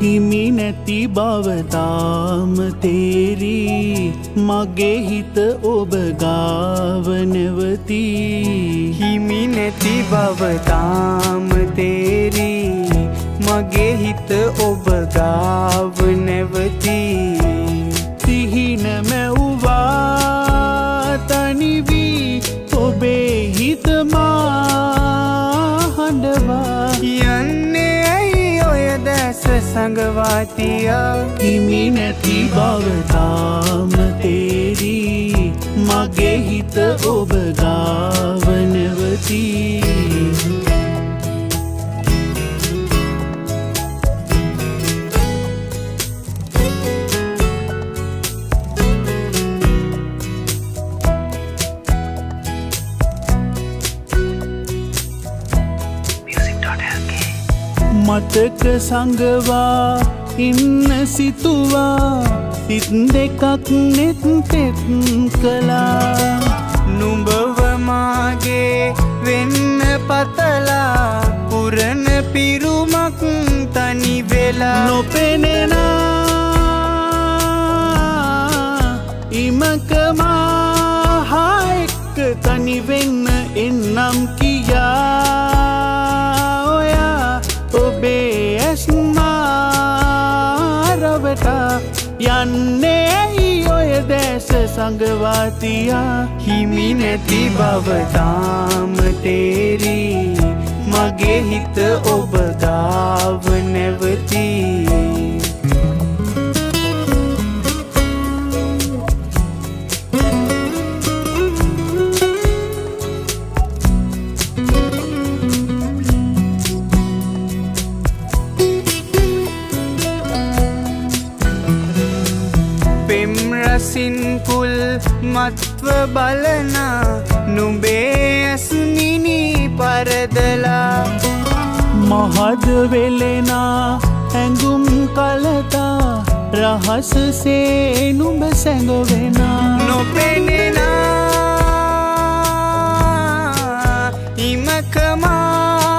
හිමි නැති බවතාම තේරී. මගේ හිත ඔබ ගාවනවති හිමි නැති බවතාම තේරී. මගේ හිත ඔබ ගාව නැවතිී. සඟවාතියා හිමි නැති බවතාම තේරී. මගේ හිත ඔබ මතක සඟවා ඉන්න සිතුවා සිත් දෙකක් නෙත් පෙත් කලා නුඹවමාගේ වෙන්න පතලා පුරණ පිරුමක් තනි වෙලා. නොපෙනෙන ඉමකමා හාඑක්ක තනිවෙන්න එන්නම් කියා. යන්නේ ඇයි ඔය දැස සඟවාතියා. හිමි නැති බවතාම තේරී. මගේ හිත ඔබ ගාව නැවතිී. පෙම්රසින්කුල් මත්ව බලන නුඹේ ඇසුනිනි පරදලා. මහද වෙලෙනා ඇඟුම් කලතා රහසසේ නුඹ සැඟවෙනා. නොපෙනෙන ඉමකමාහා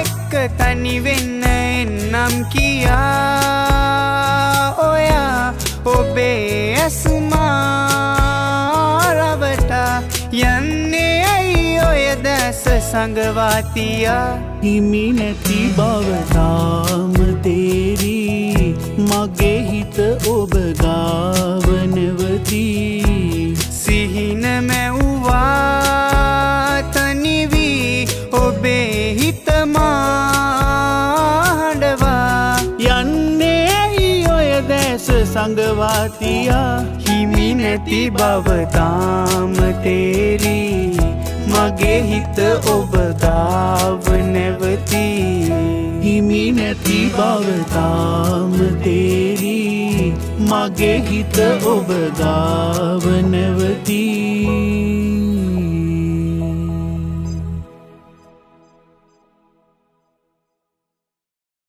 එක්ක තනිවෙන්න එන්නම් කියා ඇසුමාරවට යන්නේ ඇයි ඔය දැස සඟවාතියා? හිමි නැති බවතාම තේරී දැස සඟවාතියා හිමි නැති බවතාම තේරී. මගේ හිත ඔබ ගාව නැවතිී. හිමි නැති බවතාම තේරී. මගේ හිත ඔබ ගාව නැවතිී.